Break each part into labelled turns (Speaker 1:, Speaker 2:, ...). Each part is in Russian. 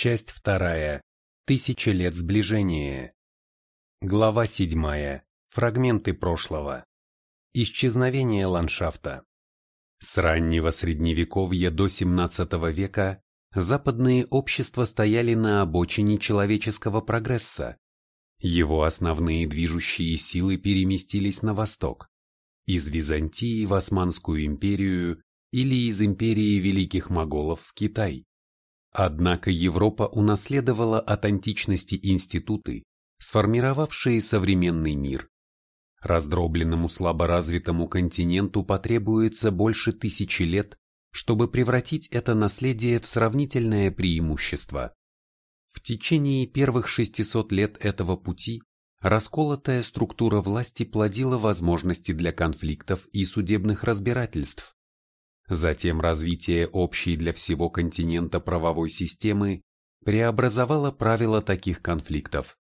Speaker 1: Часть вторая. Тысяча лет сближения. Глава седьмая. Фрагменты прошлого. Исчезновение ландшафта. С раннего средневековья до 17 века западные общества стояли на обочине человеческого прогресса. Его основные движущие силы переместились на восток, из Византии в Османскую империю или из империи великих моголов в Китай. Однако Европа унаследовала от античности институты, сформировавшие современный мир. Раздробленному слаборазвитому континенту потребуется больше тысячи лет, чтобы превратить это наследие в сравнительное преимущество. В течение первых 600 лет этого пути расколотая структура власти плодила возможности для конфликтов и судебных разбирательств. Затем развитие общей для всего континента правовой системы преобразовало правила таких конфликтов.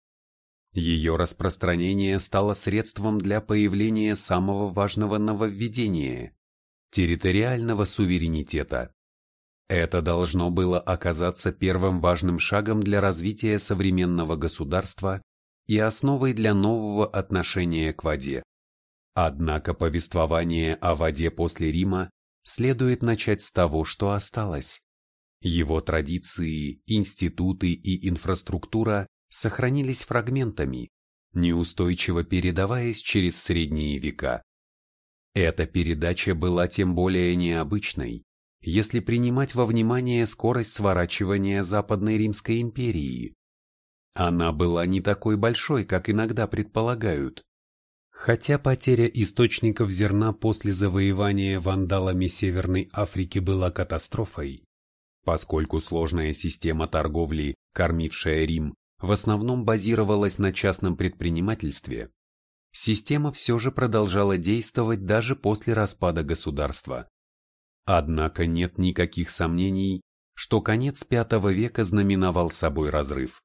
Speaker 1: Ее распространение стало средством для появления самого важного нововведения – территориального суверенитета. Это должно было оказаться первым важным шагом для развития современного государства и основой для нового отношения к воде. Однако повествование о воде после Рима следует начать с того, что осталось. Его традиции, институты и инфраструктура сохранились фрагментами, неустойчиво передаваясь через средние века. Эта передача была тем более необычной, если принимать во внимание скорость сворачивания Западной Римской империи. Она была не такой большой, как иногда предполагают. Хотя потеря источников зерна после завоевания вандалами Северной Африки была катастрофой, поскольку сложная система торговли, кормившая Рим, в основном базировалась на частном предпринимательстве, система все же продолжала действовать даже после распада государства. Однако нет никаких сомнений, что конец V века знаменовал собой разрыв.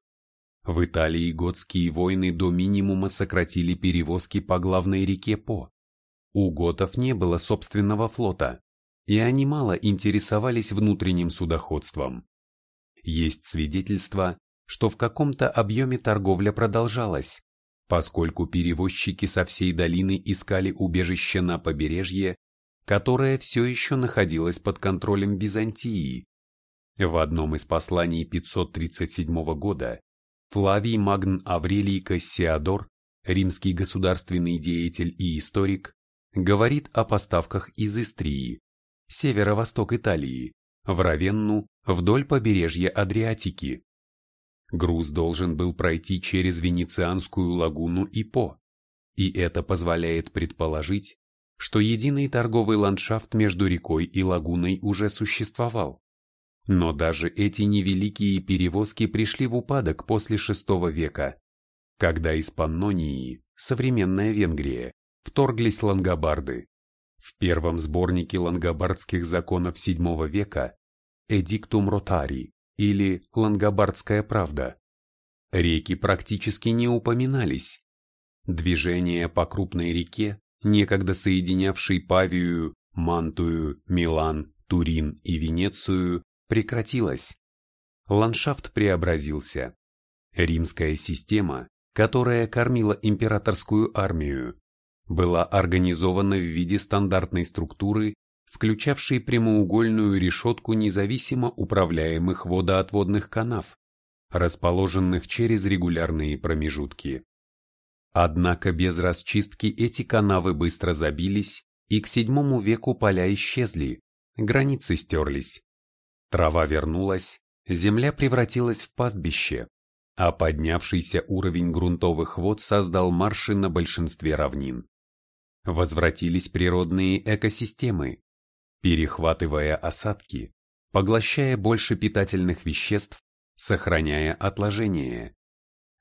Speaker 1: В Италии готские войны до минимума сократили перевозки по главной реке По. У готов не было собственного флота, и они мало интересовались внутренним судоходством. Есть свидетельства, что в каком-то объеме торговля продолжалась, поскольку перевозчики со всей долины искали убежище на побережье, которое все еще находилось под контролем Византии. В одном из посланий 537 года Флавий Магн Аврелий Кассиадор, римский государственный деятель и историк, говорит о поставках из Истрии, северо-восток Италии, в Равенну вдоль побережья Адриатики. Груз должен был пройти через Венецианскую лагуну и По, и это позволяет предположить, что единый торговый ландшафт между рекой и лагуной уже существовал. Но даже эти невеликие перевозки пришли в упадок после VI века, когда из Паннонии, современная Венгрия, вторглись лангобарды. В первом сборнике лангобардских законов VII века «Эдиктум Ротари» или «Лангобардская правда» реки практически не упоминались. Движение по крупной реке, некогда соединявшей Павию, Мантую, Милан, Турин и Венецию, прекратилась. Ландшафт преобразился. Римская система, которая кормила императорскую армию, была организована в виде стандартной структуры, включавшей прямоугольную решетку независимо управляемых водоотводных канав, расположенных через регулярные промежутки. Однако без расчистки эти канавы быстро забились, и к VII веку поля исчезли, границы стерлись. Трава вернулась, земля превратилась в пастбище, а поднявшийся уровень грунтовых вод создал марши на большинстве равнин. Возвратились природные экосистемы, перехватывая осадки, поглощая больше питательных веществ, сохраняя отложения.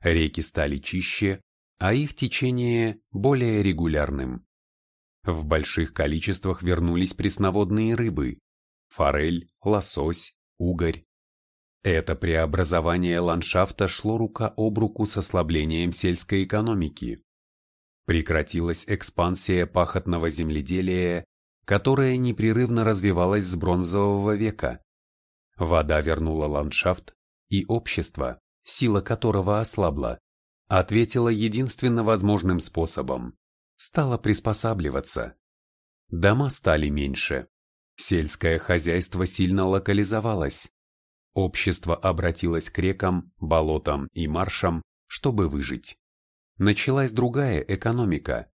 Speaker 1: Реки стали чище, а их течение более регулярным. В больших количествах вернулись пресноводные рыбы, форель, лосось, угорь. Это преобразование ландшафта шло рука об руку с ослаблением сельской экономики. Прекратилась экспансия пахотного земледелия, которая непрерывно развивалась с бронзового века. Вода вернула ландшафт, и общество, сила которого ослабла, ответило единственно возможным способом – стало приспосабливаться. Дома стали меньше, сельское хозяйство сильно локализовалось, общество обратилось к рекам, болотам и маршам, чтобы выжить. Началась другая экономика.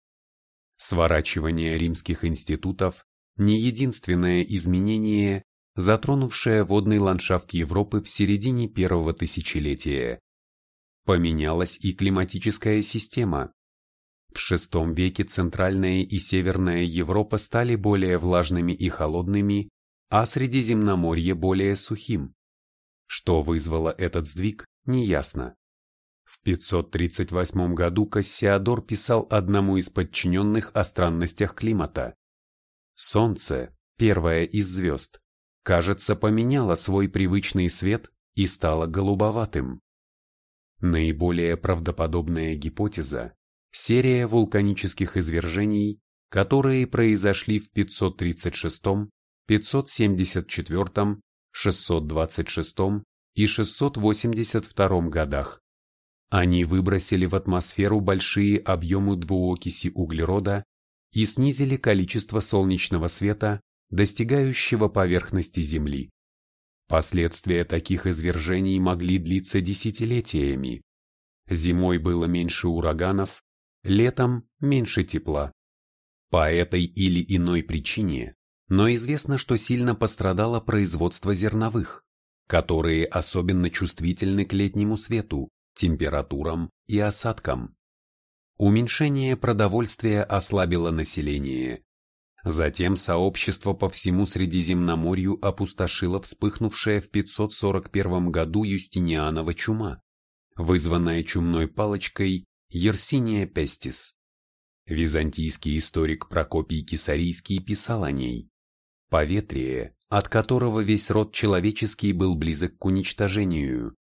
Speaker 1: Сворачивание римских институтов – не единственное изменение, затронувшее водный ландшафт Европы в середине первого тысячелетия. Поменялась и климатическая система. В VI веке Центральная и Северная Европа стали более влажными и холодными, а Средиземноморье более сухим. Что вызвало этот сдвиг, неясно. В 538 году Кассиадор писал одному из подчиненных о странностях климата. Солнце, первое из звезд, кажется, поменяло свой привычный свет и стало голубоватым. Наиболее правдоподобная гипотеза – серия вулканических извержений, которые произошли в 536, 574, 626 и 682 годах. Они выбросили в атмосферу большие объемы двуокиси углерода и снизили количество солнечного света, достигающего поверхности Земли. Последствия таких извержений могли длиться десятилетиями. Зимой было меньше ураганов, летом меньше тепла. По этой или иной причине, но известно, что сильно пострадало производство зерновых, которые особенно чувствительны к летнему свету, температурам и осадкам. Уменьшение продовольствия ослабило население, Затем сообщество по всему Средиземноморью опустошило вспыхнувшая в 541 году Юстинианова чума, вызванная чумной палочкой Yersinia pestis. Византийский историк Прокопий Кисарийский писал о ней. Поветрие, от которого весь род человеческий был близок к уничтожению.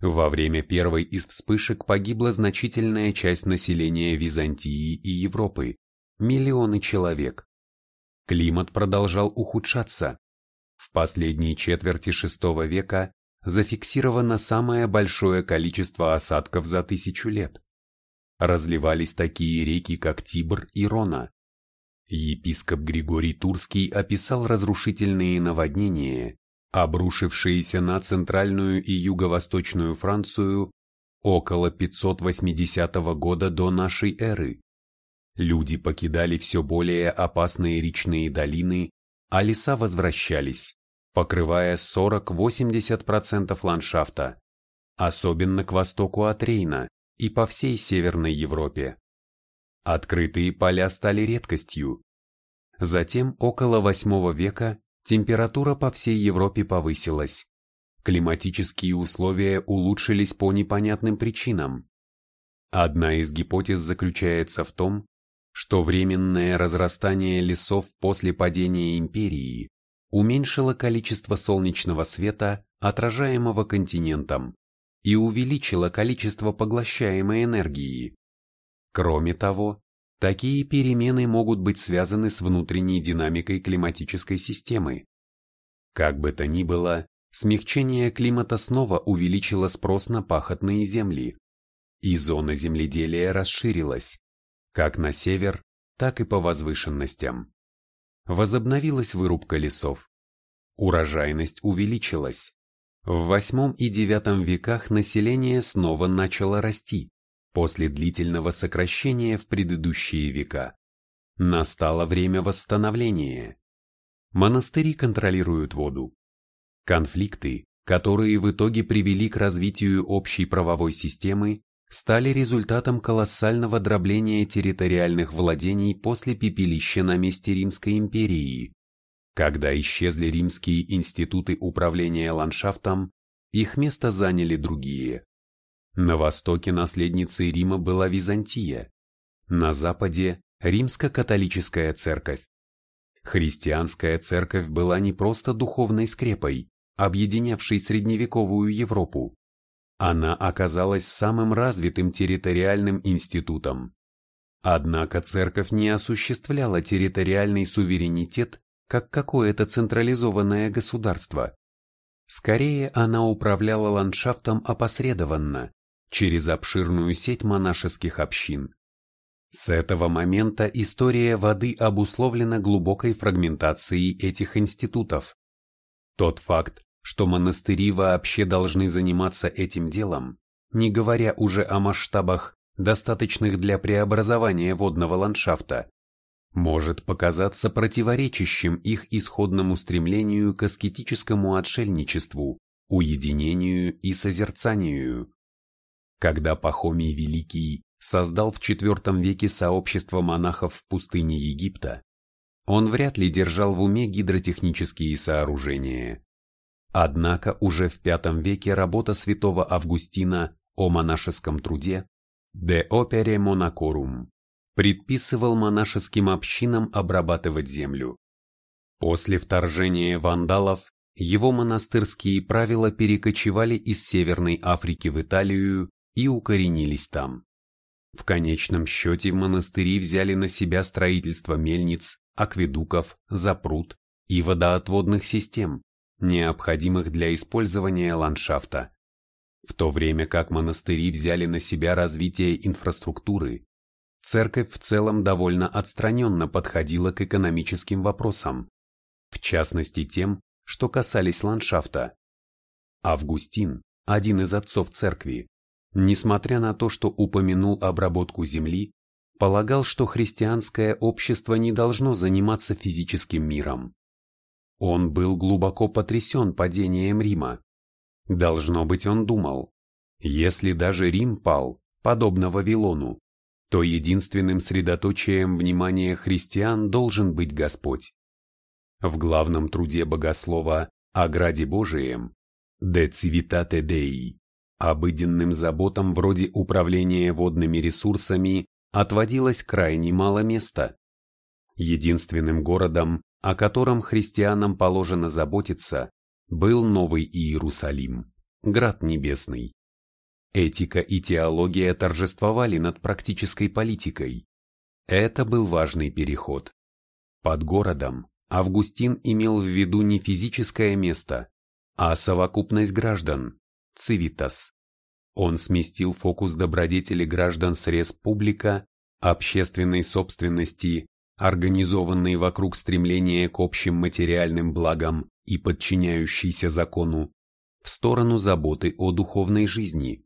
Speaker 1: Во время первой из вспышек погибла значительная часть населения Византии и Европы, миллионы человек. Климат продолжал ухудшаться. В последней четверти VI века зафиксировано самое большое количество осадков за тысячу лет. Разливались такие реки, как Тибр и Рона. Епископ Григорий Турский описал разрушительные наводнения, обрушившиеся на центральную и юго-восточную Францию около 580 года до нашей эры. Люди покидали все более опасные речные долины, а леса возвращались, покрывая 40-80% ландшафта, особенно к востоку от Рейна и по всей Северной Европе. Открытые поля стали редкостью. Затем, около VIII века, температура по всей Европе повысилась. Климатические условия улучшились по непонятным причинам. Одна из гипотез заключается в том, что временное разрастание лесов после падения империи уменьшило количество солнечного света, отражаемого континентом, и увеличило количество поглощаемой энергии. Кроме того, такие перемены могут быть связаны с внутренней динамикой климатической системы. Как бы то ни было, смягчение климата снова увеличило спрос на пахотные земли, и зона земледелия расширилась как на север, так и по возвышенностям. Возобновилась вырубка лесов. Урожайность увеличилась. В VIII и IX веках население снова начало расти, после длительного сокращения в предыдущие века. Настало время восстановления. Монастыри контролируют воду. Конфликты, которые в итоге привели к развитию общей правовой системы, стали результатом колоссального дробления территориальных владений после пепелища на месте Римской империи. Когда исчезли римские институты управления ландшафтом, их место заняли другие. На востоке наследницей Рима была Византия, на западе – римско-католическая церковь. Христианская церковь была не просто духовной скрепой, объединявшей средневековую Европу, она оказалась самым развитым территориальным институтом. Однако церковь не осуществляла территориальный суверенитет как какое-то централизованное государство. Скорее, она управляла ландшафтом опосредованно, через обширную сеть монашеских общин. С этого момента история воды обусловлена глубокой фрагментацией этих институтов. Тот факт, что монастыри вообще должны заниматься этим делом, не говоря уже о масштабах, достаточных для преобразования водного ландшафта, может показаться противоречащим их исходному стремлению к аскетическому отшельничеству, уединению и созерцанию. Когда Пахомий Великий создал в IV веке сообщество монахов в пустыне Египта, он вряд ли держал в уме гидротехнические сооружения. Однако уже в V веке работа святого Августина о монашеском труде «De opere monacorum» предписывал монашеским общинам обрабатывать землю. После вторжения вандалов его монастырские правила перекочевали из Северной Африки в Италию и укоренились там. В конечном счете монастыри взяли на себя строительство мельниц, акведуков, запруд и водоотводных систем, необходимых для использования ландшафта. В то время как монастыри взяли на себя развитие инфраструктуры, церковь в целом довольно отстраненно подходила к экономическим вопросам, в частности тем, что касались ландшафта. Августин, один из отцов церкви, несмотря на то, что упомянул обработку земли, полагал, что христианское общество не должно заниматься физическим миром. Он был глубоко потрясен падением Рима. Должно быть, он думал, если даже Рим пал, подобно Вавилону, то единственным средоточием внимания христиан должен быть Господь. В главном труде богослова о Граде Божием «De Civitate Dei» Обыденным заботам вроде управления водными ресурсами отводилось крайне мало места. Единственным городом, о котором христианам положено заботиться, был Новый Иерусалим, Град Небесный. Этика и теология торжествовали над практической политикой. Это был важный переход. Под городом Августин имел в виду не физическое место, а совокупность граждан, цивитас. Он сместил фокус добродетели граждан с республика, общественной собственности, организованной вокруг стремления к общим материальным благам и подчиняющейся закону, в сторону заботы о духовной жизни.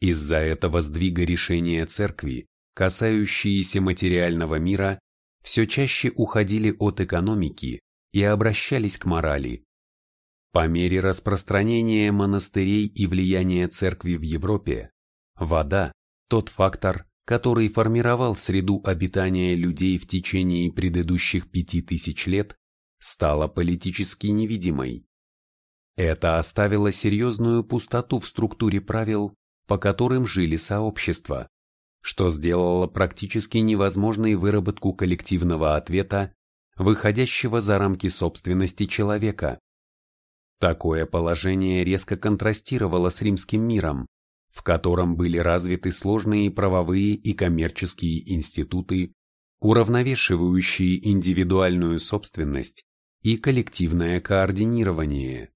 Speaker 1: Из-за этого сдвига решения церкви, касающиеся материального мира, все чаще уходили от экономики и обращались к морали. По мере распространения монастырей и влияния церкви в Европе, вода – тот фактор, который формировал среду обитания людей в течение предыдущих пяти тысяч лет, стала политически невидимой. Это оставило серьезную пустоту в структуре правил, по которым жили сообщества, что сделало практически невозможной выработку коллективного ответа, выходящего за рамки собственности человека. Такое положение резко контрастировало с римским миром, в котором были развиты сложные правовые и коммерческие институты, уравновешивающие индивидуальную собственность и коллективное координирование.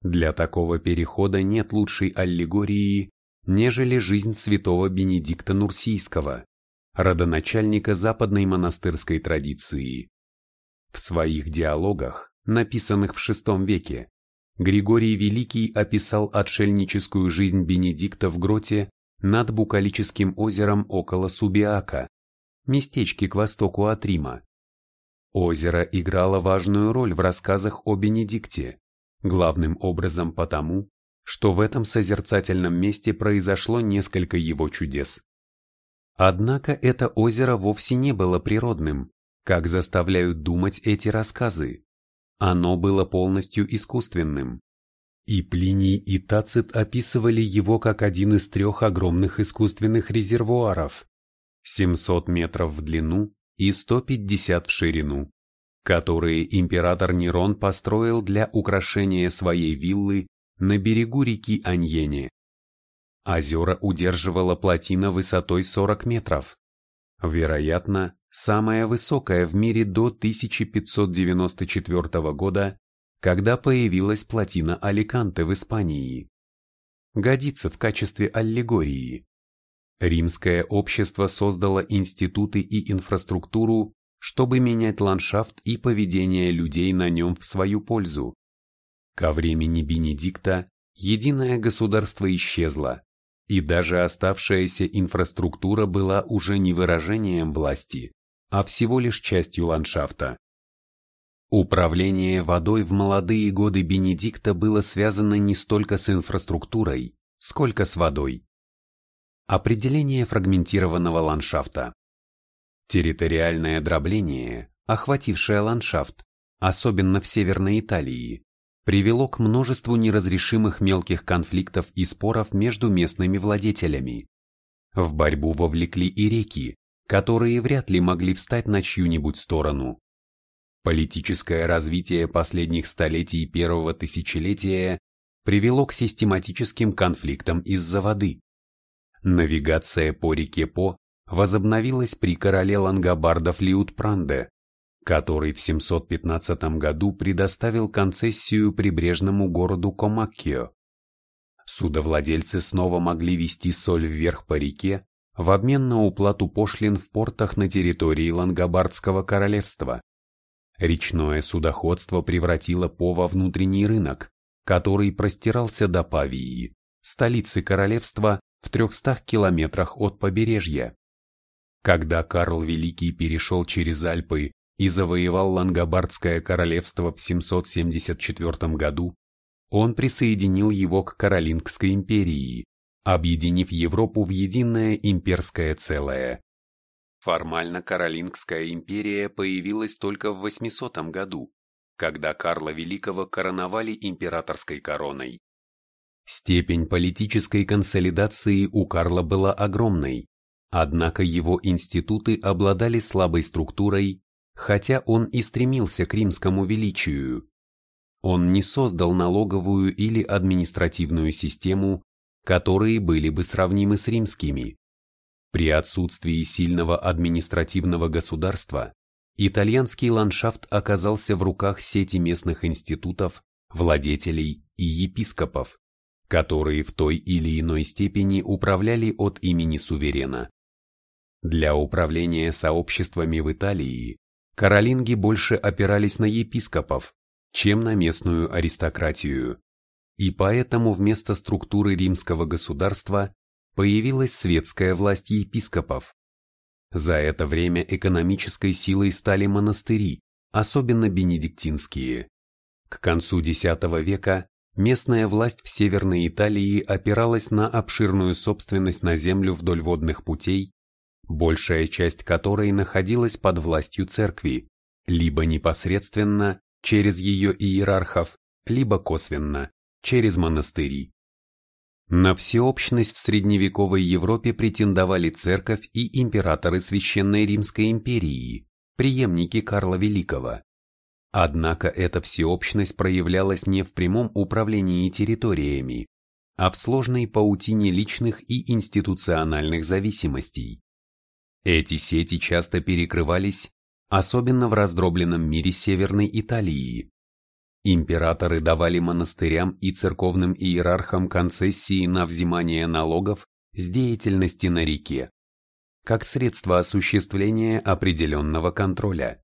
Speaker 1: Для такого перехода нет лучшей аллегории, нежели жизнь святого Бенедикта Нурсийского, родоначальника западной монастырской традиции. В своих диалогах, написанных в VI веке, Григорий Великий описал отшельническую жизнь Бенедикта в гроте над Букалическим озером около Субиака, местечке к востоку от Рима. Озеро играло важную роль в рассказах о Бенедикте, главным образом потому, что в этом созерцательном месте произошло несколько его чудес. Однако это озеро вовсе не было природным, как заставляют думать эти рассказы. Оно было полностью искусственным. И Плиний и Тацит описывали его как один из трех огромных искусственных резервуаров, 700 метров в длину и 150 в ширину, которые император Нерон построил для украшения своей виллы на берегу реки Аньене. Озера удерживала плотина высотой 40 метров. Вероятно, самая высокая в мире до 1594 года когда появилась плотина Аликанте в Испании. Годится в качестве аллегории. Римское общество создало институты и инфраструктуру, чтобы менять ландшафт и поведение людей на нем в свою пользу. Ко времени Бенедикта единое государство исчезло, и даже оставшаяся инфраструктура была уже не выражением власти, а всего лишь частью ландшафта. Управление водой в молодые годы Бенедикта было связано не столько с инфраструктурой, сколько с водой. Определение фрагментированного ландшафта. Территориальное дробление, охватившее ландшафт, особенно в Северной Италии, привело к множеству неразрешимых мелких конфликтов и споров между местными владетелями. В борьбу вовлекли и реки, которые вряд ли могли встать на чью-нибудь сторону. Политическое развитие последних столетий первого тысячелетия привело к систематическим конфликтам из-за воды. Навигация по реке По возобновилась при короле лангобардов Лиутпранде, который в 715 году предоставил концессию прибрежному городу Комаккио. Судовладельцы снова могли вести соль вверх по реке в обмен на уплату пошлин в портах на территории Лангобардского королевства. Речное судоходство превратило По во внутренний рынок, который простирался до Павии, столицы королевства в 300 километрах от побережья. Когда Карл Великий перешел через Альпы и завоевал Лангобардское королевство в 774 году, он присоединил его к Каролингской империи, объединив Европу в единое имперское целое. Формально Каролингская империя появилась только в 800 году, когда Карла Великого короновали императорской короной. Степень политической консолидации у Карла была огромной, однако его институты обладали слабой структурой, хотя он и стремился к римскому величию. Он не создал налоговую или административную систему, которые были бы сравнимы с римскими. При отсутствии сильного административного государства итальянский ландшафт оказался в руках сети местных институтов, владетелей и епископов, которые в той или иной степени управляли от имени суверена. Для управления сообществами в Италии каролинги больше опирались на епископов, чем на местную аристократию, и поэтому вместо структуры римского государства появилась светская власть епископов. За это время экономической силой стали монастыри, особенно бенедиктинские. К концу X века местная власть в Северной Италии опиралась на обширную собственность на землю вдоль водных путей, большая часть которой находилась под властью церкви, либо непосредственно, через ее иерархов, либо косвенно, через монастыри. На всеобщность в средневековой Европе претендовали церковь и императоры Священной Римской империи, преемники Карла Великого. Однако эта всеобщность проявлялась не в прямом управлении территориями, а в сложной паутине личных и институциональных зависимостей. Эти сети часто перекрывались, особенно в раздробленном мире Северной Италии, Императоры давали монастырям и церковным иерархам концессии на взимание налогов с деятельности на реке, как средство осуществления определенного контроля.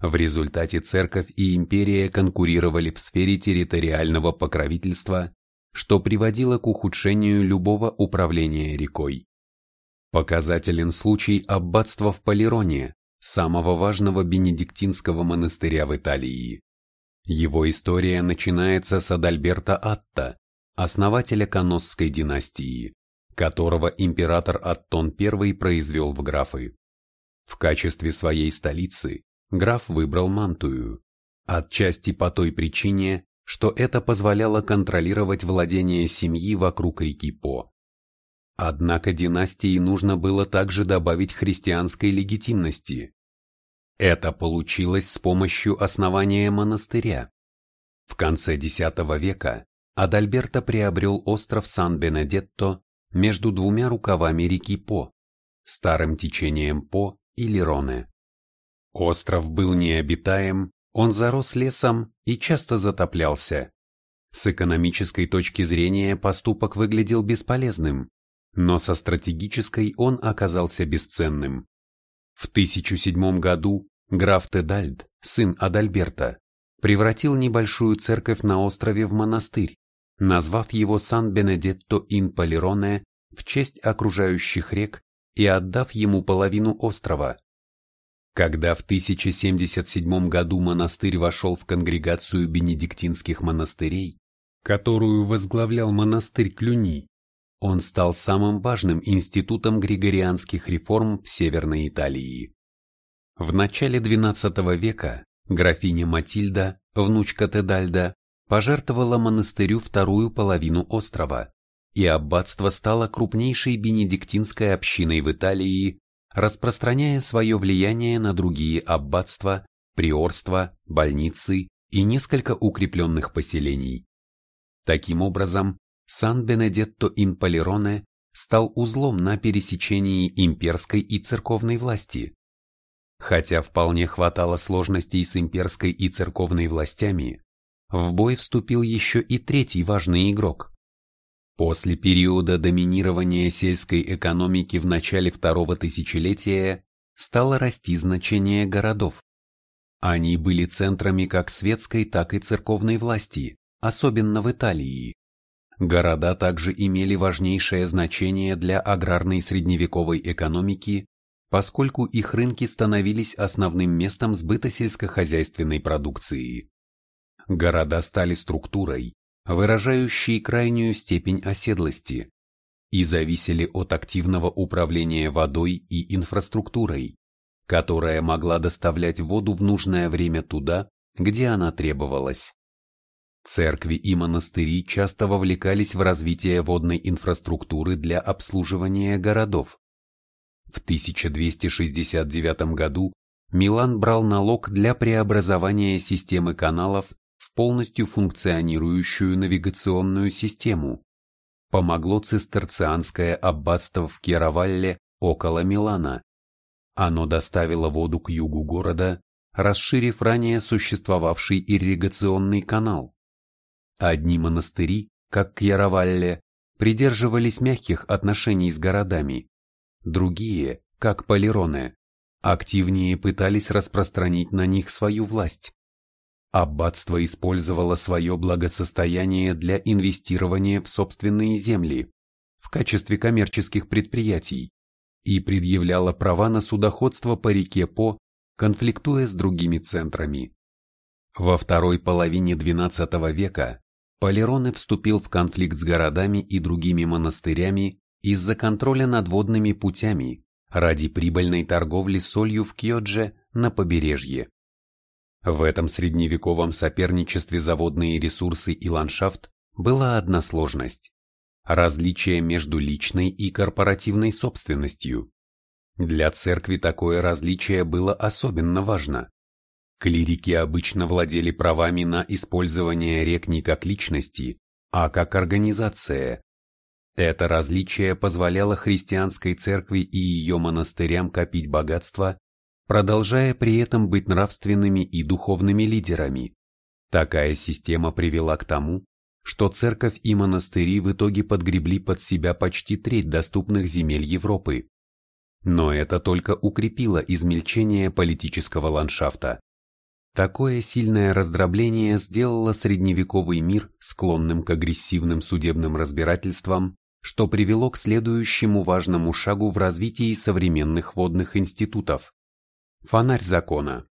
Speaker 1: В результате церковь и империя конкурировали в сфере территориального покровительства, что приводило к ухудшению любого управления рекой. Показателен случай аббатства в Полироне, самого важного бенедиктинского монастыря в Италии. Его история начинается с Адальберта Атта, основателя Коносской династии, которого император Аттон I произвел в графы. В качестве своей столицы граф выбрал Мантую, отчасти по той причине, что это позволяло контролировать владение семьи вокруг реки По. Однако династии нужно было также добавить христианской легитимности, это получилось с помощью основания монастыря. В конце X века Адальберто приобрел остров Сан-Бенедетто между двумя рукавами реки По, старым течением По и Лероне. Остров был необитаем, Он зарос лесом и часто затоплялся. С экономической точки зрения поступок выглядел бесполезным, но со стратегической он оказался бесценным. В 1007 году граф Тедальд, сын Адальберта, превратил небольшую церковь на острове в монастырь, назвав его Сан-Бенедетто-ин-Палероне в честь окружающих рек и отдав ему половину острова. Когда в 1077 году монастырь вошел в конгрегацию бенедиктинских монастырей, которую возглавлял монастырь Клюни, он стал самым важным институтом григорианских реформ в Северной Италии. В начале XII века графиня Матильда, внучка Тедальда, пожертвовала монастырю вторую половину острова, и аббатство стало крупнейшей бенедиктинской общиной в Италии, распространяя свое влияние на другие аббатства, приорства, больницы и несколько укрепленных поселений. Таким образом, Сан-Бенедетто-ин-Палероне стал узлом на пересечении имперской и церковной власти. Хотя вполне хватало сложностей с имперской и церковной властями, в бой вступил еще и третий важный игрок. После периода доминирования сельской экономики в начале второго тысячелетия стало расти значение городов. Они были центрами как светской, так и церковной власти, особенно в Италии. Города также имели важнейшее значение для аграрной средневековой экономики, поскольку их рынки становились основным местом сбыта сельскохозяйственной продукции. Города стали структурой, выражающей крайнюю степень оседлости, и зависели от активного управления водой и инфраструктурой, которая могла доставлять воду в нужное время туда, где она требовалась. Церкви и монастыри часто вовлекались в развитие водной инфраструктуры для обслуживания городов. В 1269 году Милан брал налог для преобразования системы каналов в полностью функционирующую навигационную систему. Помогло цистерцианское аббатство в Кьяровалле около Милана. Оно доставило воду к югу города, расширив ранее существовавший ирригационный канал. Одни монастыри, как Кьяровалле, придерживались мягких отношений с городами, другие, как Полироне, активнее пытались распространить на них свою власть. Аббатство использовало свое благосостояние для инвестирования в собственные земли в качестве коммерческих предприятий и предъявляло права на судоходство по реке По, конфликтуя с другими центрами. Во второй половине XII века Полероне вступил в конфликт с городами и другими монастырями из-за контроля над водными путями ради прибыльной торговли солью в Кьодже на побережье. В этом средневековом соперничестве за водные ресурсы и ландшафт была одна сложность – различие между личной и корпоративной собственностью. Для церкви такое различие было особенно важно. Клирики обычно владели правами на использование рек не как личности, а как организация. Это различие позволяло христианской церкви и ее монастырям копить богатство, продолжая при этом быть нравственными и духовными лидерами. Такая система привела к тому, что церковь и монастыри в итоге подгребли под себя почти треть доступных земель Европы. Но это только укрепило измельчение политического ландшафта. Такое сильное раздробление сделало средневековый мир склонным к агрессивным судебным разбирательствам, что привело к следующему важному шагу в развитии современных водных институтов. Фонарь закона.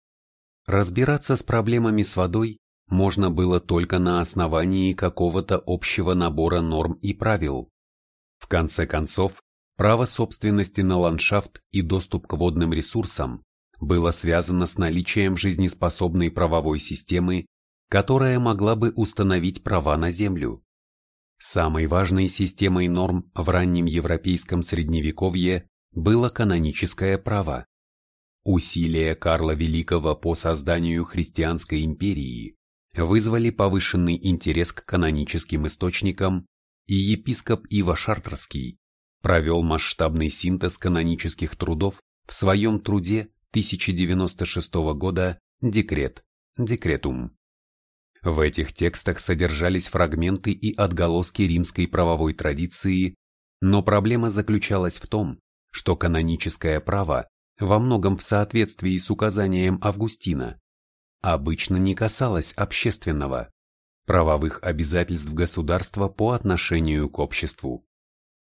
Speaker 1: Разбираться с проблемами с водой можно было только на основании какого-то общего набора норм и правил. В конце концов, право собственности на ландшафт и доступ к водным ресурсам было связано с наличием жизнеспособной правовой системы, которая могла бы установить права на землю. Самой важной системой норм в раннем европейском средневековье было каноническое право. Усилия Карла Великого по созданию христианской империи вызвали повышенный интерес к каноническим источникам, и епископ Ива Шартрский провел масштабный синтез канонических трудов в своем труде 1096 года «Декрет». декретум. В этих текстах содержались фрагменты и отголоски римской правовой традиции, но проблема заключалась в том, что каноническое право, во многом в соответствии с указанием Августина, обычно не касалось общественного, правовых обязательств государства по отношению к обществу.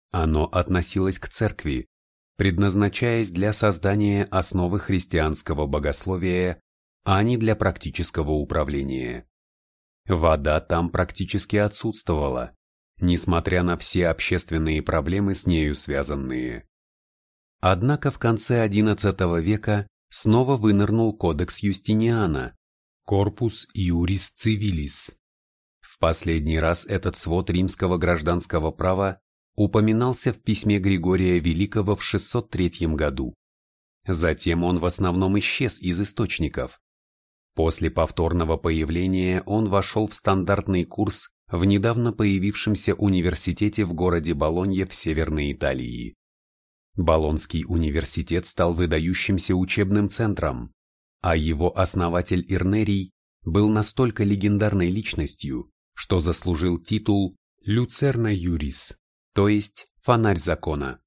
Speaker 1: Оно относилось к церкви, предназначаясь для создания основы христианского богословия, а не для практического управления. Вода там практически отсутствовала, несмотря на все общественные проблемы с нею связанные. Однако в конце XI века снова вынырнул кодекс Юстиниана, Corpus Iuris Civilis. В последний раз этот свод римского гражданского права упоминался в письме Григория Великого в 603 году. Затем он в основном исчез из источников. После повторного появления он вошел в стандартный курс в недавно появившемся университете в городе Болонье в Северной Италии. Болонский университет стал выдающимся учебным центром, а его основатель Ирнерий был настолько легендарной личностью, что заслужил титул «Люцерна Юрис», то есть «фонарь закона».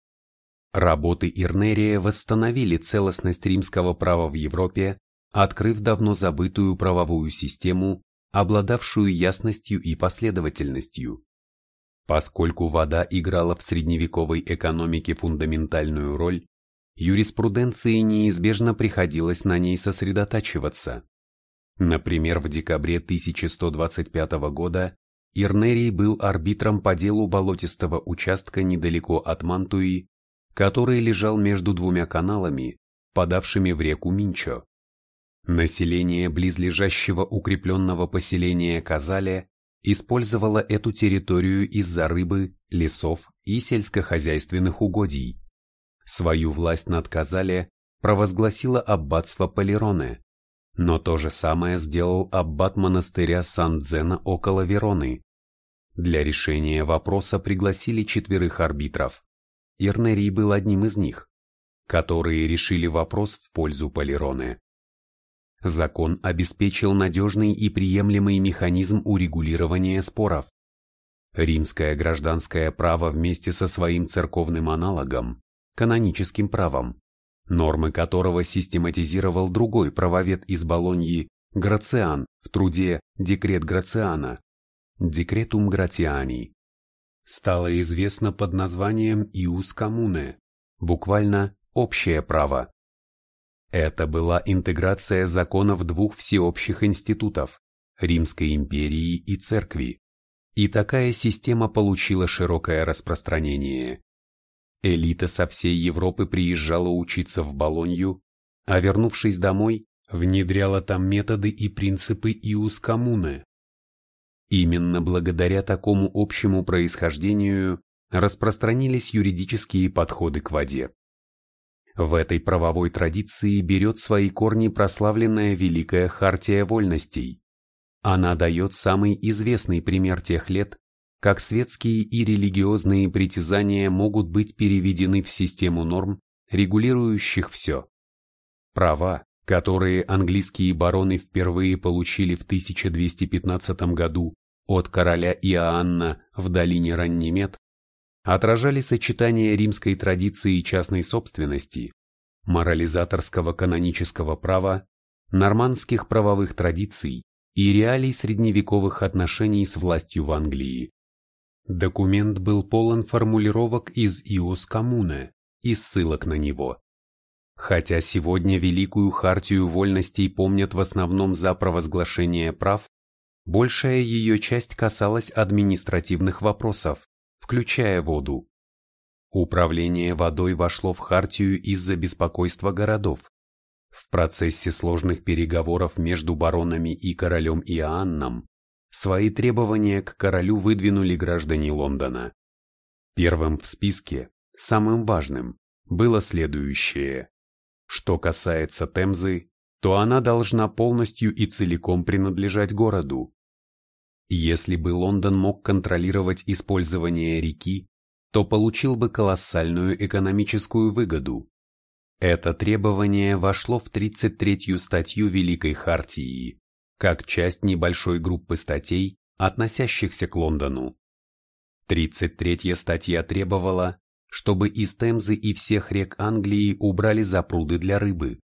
Speaker 1: Работы Ирнерия восстановили целостность римского права в Европе, открыв давно забытую правовую систему, обладавшую ясностью и последовательностью. Поскольку вода играла в средневековой экономике фундаментальную роль, юриспруденции неизбежно приходилось на ней сосредотачиваться. Например, в декабре 1125 года Ирнерий был арбитром по делу болотистого участка недалеко от Мантуи, который лежал между двумя каналами, подавшими в реку Минчо. Население близлежащего укрепленного поселения Казале использовало эту территорию из-за рыбы, лесов и сельскохозяйственных угодий. Свою власть над Казале провозгласило аббатство Полироне, но то же самое сделал аббат монастыря Сан-Дзена около Вероны. Для решения вопроса пригласили четверых арбитров. Ирнерий был одним из них, которые решили вопрос в пользу Полироне. Закон обеспечил надежный и приемлемый механизм урегулирования споров. Римское гражданское право вместе со своим церковным аналогом, каноническим правом, нормы которого систематизировал другой правовед из Болоньи Грациан в труде «Декрет Грациана» «Декретум Гратиани», стало известно под названием «Иус Коммуне», буквально «общее право». Это была интеграция законов двух всеобщих институтов – Римской империи и Церкви, и такая система получила широкое распространение. Элита со всей Европы приезжала учиться в Болонью, а вернувшись домой, внедряла там методы и принципы Иус Коммуне. Именно благодаря такому общему происхождению распространились юридические подходы к воде. В этой правовой традиции берет свои корни прославленная Великая Хартия Вольностей. Она дает самый известный пример тех лет, как светские и религиозные притязания могут быть переведены в систему норм, регулирующих все. Права, которые английские бароны впервые получили в 1215 году от короля Иоанна в долине Раннимед, отражали сочетание римской традиции частной собственности, морализаторского канонического права, нормандских правовых традиций и реалий средневековых отношений с властью в Англии. Документ был полон формулировок из Иос Коммуне и ссылок на него. Хотя сегодня Великую Хартию Вольностей помнят в основном за провозглашение прав, большая ее часть касалась административных вопросов, включая воду. Управление водой вошло в Хартию из-за беспокойства городов. В процессе сложных переговоров между баронами и королем Иоанном Свои требования к королю выдвинули граждане Лондона. Первым в списке, самым важным, было следующее. Что касается Темзы, то она должна полностью и целиком принадлежать городу. Если бы Лондон мог контролировать использование реки, то получил бы колоссальную экономическую выгоду. Это требование вошло в 33-ю статью Великой Хартии. Как часть небольшой группы статей, относящихся к Лондону. 33-я статья требовала, чтобы из Темзы и всех рек Англии убрали запруды для рыбы.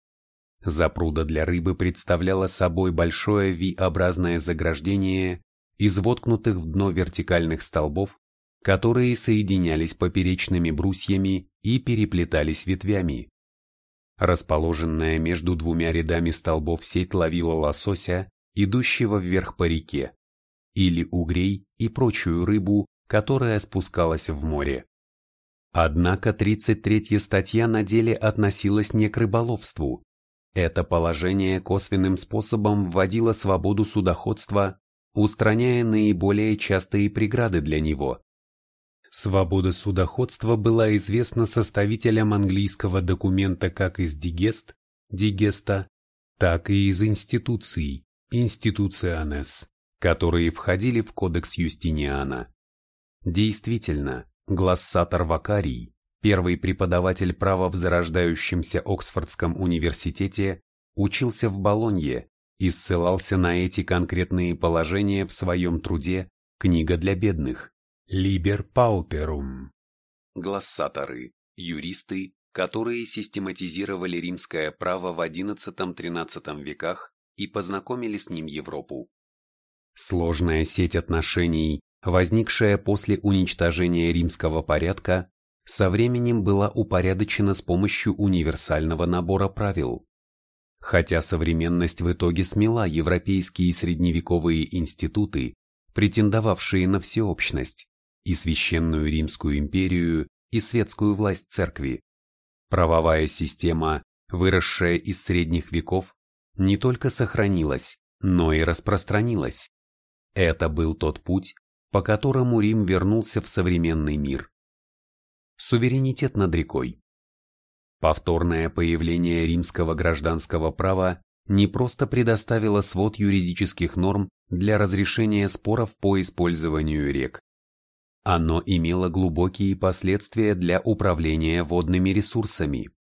Speaker 1: Запруда для рыбы представляла собой большое V-образное заграждение из воткнутых в дно вертикальных столбов, которые соединялись поперечными брусьями и переплетались ветвями. Расположенная между двумя рядами столбов сеть ловила лосося, идущего вверх по реке, или угрей и прочую рыбу, которая спускалась в море. Однако 33-я статья на деле относилась не к рыболовству. Это положение косвенным способом вводило свободу судоходства, устраняя наиболее частые преграды для него. Свобода судоходства была известна составителям английского документа как из дигест, дигеста, так и из институций, институционес, которые входили в кодекс Юстиниана. Действительно, Глассатор Вакарий, первый преподаватель права в зарождающемся Оксфордском университете, учился в Болонье и ссылался на эти конкретные положения в своем труде «Книга для бедных» «Liber Pauperum». Глассаторы, юристы, которые систематизировали римское право в XI-XIII веках и познакомили с ним Европу. Сложная сеть отношений, возникшая после уничтожения римского порядка, со временем была упорядочена с помощью универсального набора правил. Хотя современность в итоге смела европейские средневековые институты, претендовавшие на всеобщность, и священную Римскую империю, и светскую власть церкви, правовая система, выросшая из средних веков, не только сохранилась, но и распространилась. Это был тот путь, по которому Рим вернулся в современный мир. Суверенитет над рекой. Повторное появление римского гражданского права не просто предоставило свод юридических норм для разрешения споров по использованию рек. Оно имело глубокие последствия для управления водными ресурсами.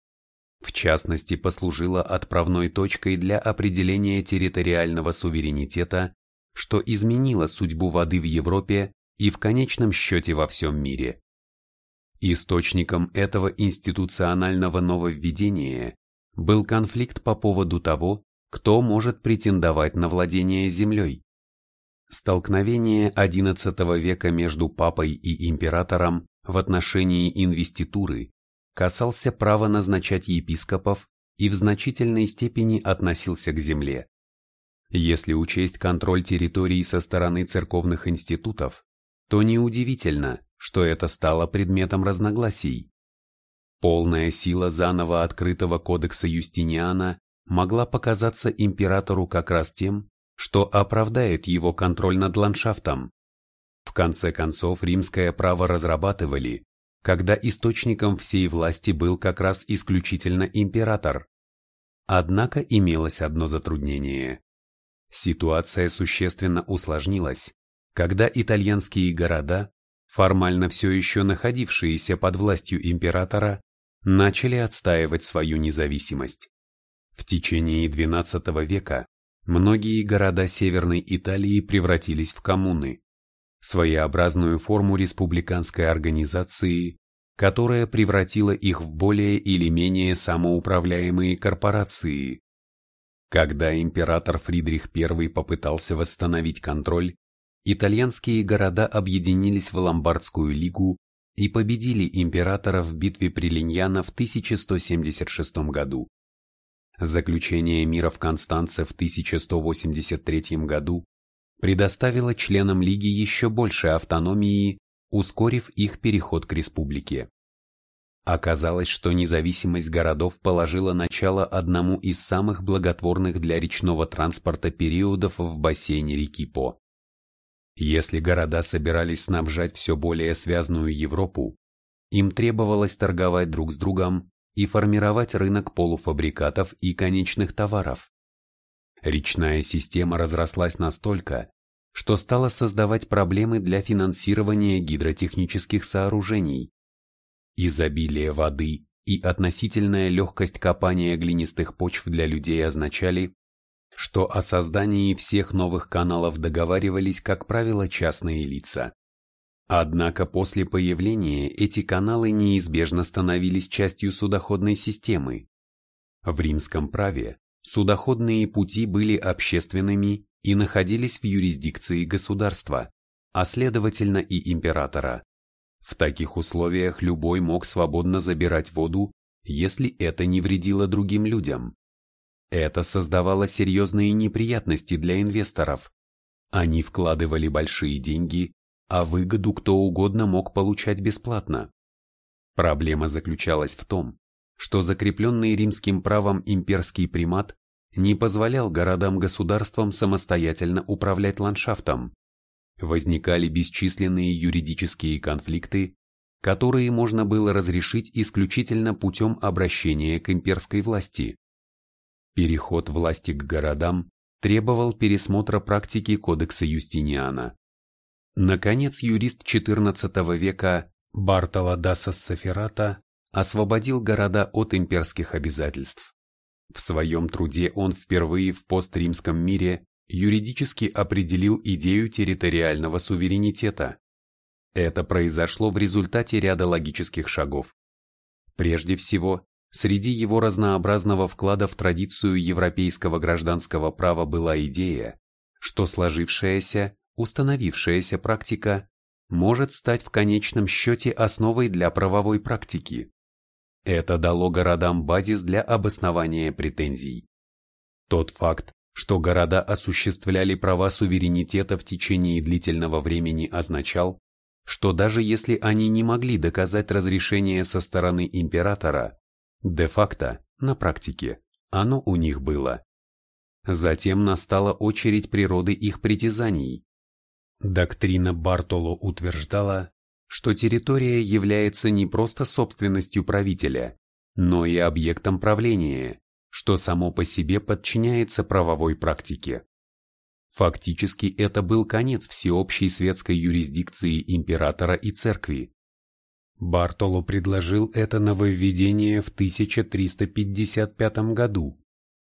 Speaker 1: В частности, послужило отправной точкой для определения территориального суверенитета что изменило судьбу воды в Европе и в конечном счете во всем мире. Источником этого институционального нововведения был конфликт по поводу того, кто может претендовать на владение землей. Столкновение XI века между папой и императором в отношении инвеституры касался права назначать епископов и в значительной степени относился к земле. Если учесть контроль территории со стороны церковных институтов, то неудивительно, что это стало предметом разногласий. Полная сила заново открытого кодекса Юстиниана могла показаться императору как раз тем, что оправдает его контроль над ландшафтом. В конце концов, римское право разрабатывали, когда источником всей власти был как раз исключительно император. Однако имелось одно затруднение. Ситуация существенно усложнилась, когда итальянские города, формально все еще находившиеся под властью императора, начали отстаивать свою независимость. В течение XII века многие города Северной Италии превратились в коммуны, своеобразную форму республиканской организации, которая превратила их в более или менее самоуправляемые корпорации, когда император Фридрих I попытался восстановить контроль, итальянские города объединились в Ломбардскую лигу и победили императора в битве при Линьяно в 1176 году. Заключение мира в Констанце в 1183 году предоставило членам лиги еще больше автономии, ускорив их переход к республике. Оказалось, что независимость городов положила начало одному из самых благотворных для речного транспорта периодов в бассейне реки По. Если города собирались снабжать все более связанную Европу, им требовалось торговать друг с другом и формировать рынок полуфабрикатов и конечных товаров. Речная система разрослась настолько, что стала создавать проблемы для финансирования гидротехнических сооружений, Изобилие воды и относительная легкость копания глинистых почв для людей означали, что о создании всех новых каналов договаривались, как правило, частные лица. Однако после появления эти каналы неизбежно становились частью судоходной системы. В римском праве судоходные пути были общественными и находились в юрисдикции государства, а следовательно и императора. В таких условиях любой мог свободно забирать воду, если это не вредило другим людям. Это создавало серьезные неприятности для инвесторов. Они вкладывали большие деньги, а выгоду кто угодно мог получать бесплатно. Проблема заключалась в том, что закрепленный римским правом имперский примат не позволял городам-государствам самостоятельно управлять ландшафтом. Возникали бесчисленные юридические конфликты, которые можно было разрешить исключительно путем обращения к имперской власти. Переход власти к городам требовал пересмотра практики Кодекса Юстиниана. Наконец, юрист XIV века Бартола Дасас Саферата освободил города от имперских обязательств. В своем труде он впервые в постримском мире юридически определил идею территориального суверенитета. Это произошло в результате ряда логических шагов. Прежде всего, среди его разнообразного вклада в традицию европейского гражданского права была идея, что сложившаяся, установившаяся практика может стать в конечном счете основой для правовой практики. Это дало городам базис для обоснования претензий. Тот факт, что города осуществляли права суверенитета в течение длительного времени означал, что даже если они не могли доказать разрешение со стороны императора, де-факто, на практике, оно у них было. Затем настала очередь природы их притязаний. Доктрина Бартоло утверждала, что территория является не просто собственностью правителя, но и объектом правления, что само по себе подчиняется правовой практике. Фактически это был конец всеобщей светской юрисдикции императора и церкви. Бартоло предложил это нововведение в 1355 году,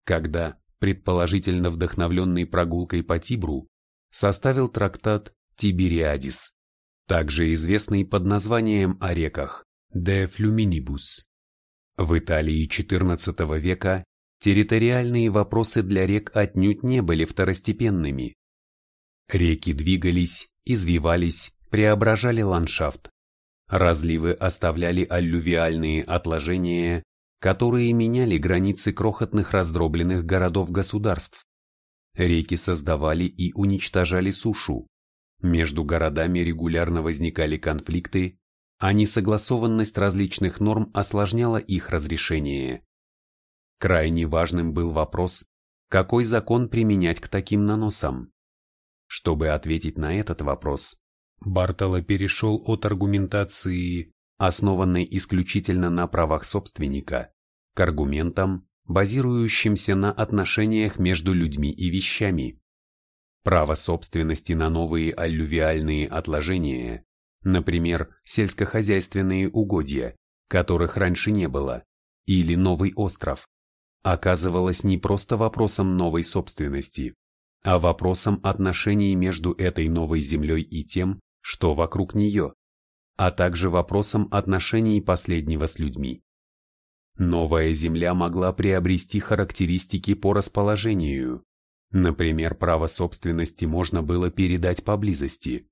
Speaker 1: когда, предположительно вдохновленный прогулкой по Тибру, составил трактат «Тибериадис», также известный под названием о реках «De Fluminibus». В Италии XIV века территориальные вопросы для рек отнюдь не были второстепенными. Реки двигались, извивались, преображали ландшафт. Разливы оставляли аллювиальные отложения, которые меняли границы крохотных раздробленных городов-государств. Реки создавали и уничтожали сушу. Между городами регулярно возникали конфликты, а несогласованность различных норм осложняла их разрешение. Крайне важным был вопрос, какой закон применять к таким наносам. Чтобы ответить на этот вопрос, Бартоло перешел от аргументации, основанной исключительно на правах собственника, к аргументам, базирующимся на отношениях между людьми и вещами. Право собственности на новые аллювиальные отложения, например, сельскохозяйственные угодья, которых раньше не было, или новый остров, оказывалось не просто вопросом новой собственности, а вопросом отношений между этой новой землей и тем, что вокруг нее, а также вопросом отношений последнего с людьми. Новая земля могла приобрести характеристики по расположению. Например, право собственности можно было передать поблизости.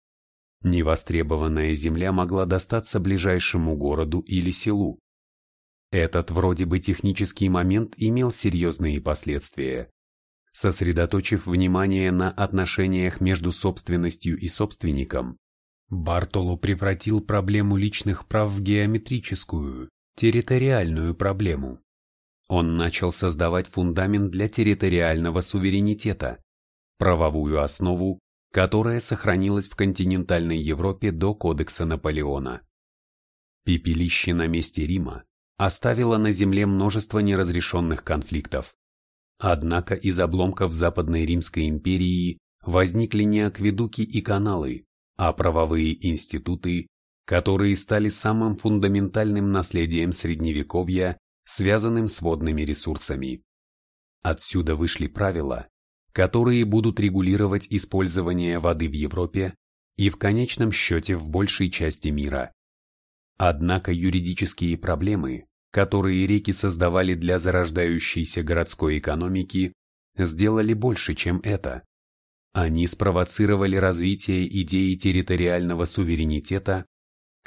Speaker 1: Невостребованная земля могла достаться ближайшему городу или селу. Этот вроде бы технический момент имел серьезные последствия. Сосредоточив внимание на отношениях между собственностью и собственником, Бартоло превратил проблему личных прав в геометрическую, территориальную проблему. Он начал создавать фундамент для территориального суверенитета, правовую основу, которая сохранилась в континентальной Европе до Кодекса Наполеона. Пепелище на месте Рима оставила на Земле множество неразрешенных конфликтов. Однако из обломков Западной Римской империи возникли не акведуки и каналы, а правовые институты, которые стали самым фундаментальным наследием Средневековья, связанным с водными ресурсами. Отсюда вышли правила, которые будут регулировать использование воды в Европе и в конечном счете в большей части мира. Однако юридические проблемы, которые реки создавали для зарождающейся городской экономики, сделали больше, чем это. Они спровоцировали развитие идеи территориального суверенитета,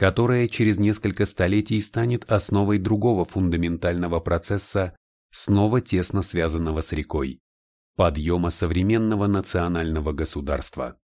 Speaker 1: которая через несколько столетий станет основой другого фундаментального процесса, снова тесно связанного с рекой – подъема современного национального государства.